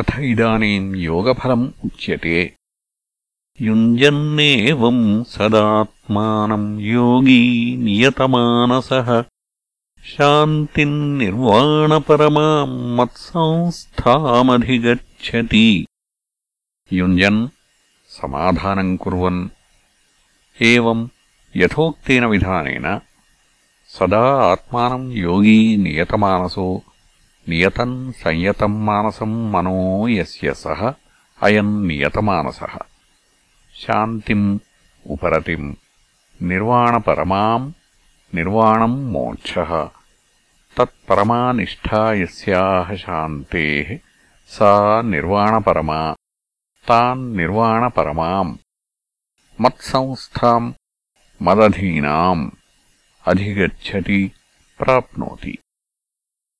अथ इदानीम् योगफलम् उच्यते युञ्जन्नेवम् सदात्मानम् योगी नियतमानसः शान्तिम् निर्वाणपरमाम् मत्संस्थामधिगच्छति युञ्जन् समाधानम् कुर्वन् एवम् यथोक्तेन विधानेन सदा आत्मानम् योगी नियतमानसो నియతం సంయతం మానసం మనో ఎస్య సహ అయం నియతమానస. శాంతిం ఉపరతిం నిర్వాణపరమాం నిర్వాణం మోక్ష. తత్పరమా నిష్ఠా యస్యాహ శాంతే సా నిర్వాణపరమా తాన్ నిర్వాణపరమాం మత్సంస్థాం మదధీనాం అధిగచ్చతి ప్రాప్నోతి